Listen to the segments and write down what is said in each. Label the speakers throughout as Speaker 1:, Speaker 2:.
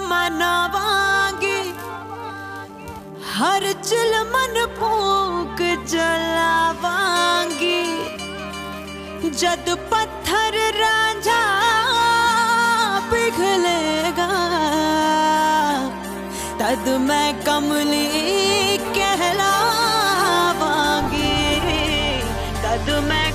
Speaker 1: मनावांगे। हर chill मन जलावांगे। जद पत्थर राजा पिघलेगा, तद मैं कमली कहलावांगी। तद मैं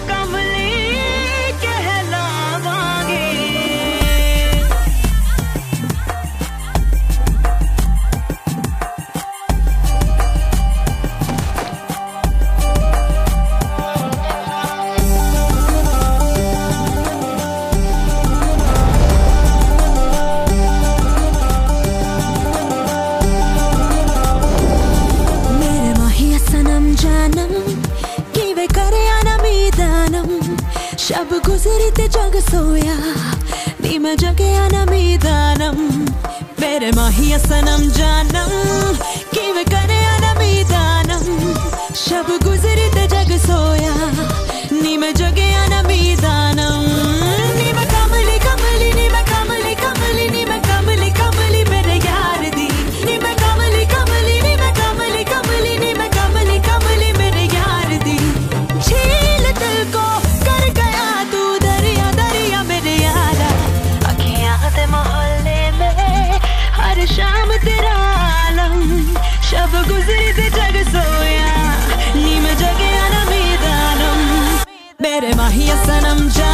Speaker 2: जब गुजरते जग सोया। नी जगे अनमी दानम
Speaker 1: मेरे माही सनम जानम। कि वे करे अनमी शब गुजरते जग सोया। नी मैं जगे hi I'm just.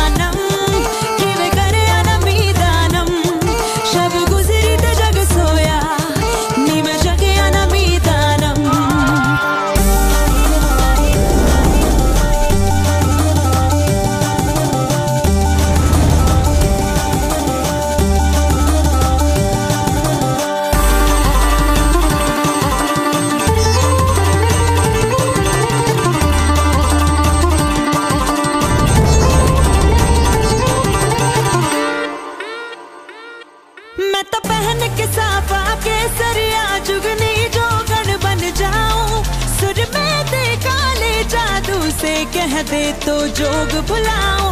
Speaker 1: कह दे तो जोग भुलाओ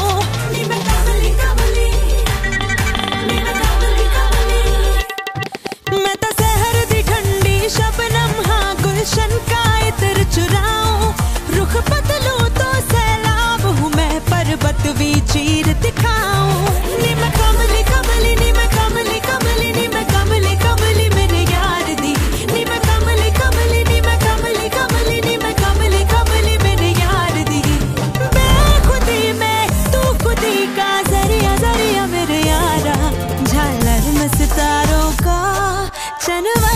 Speaker 1: Shannon.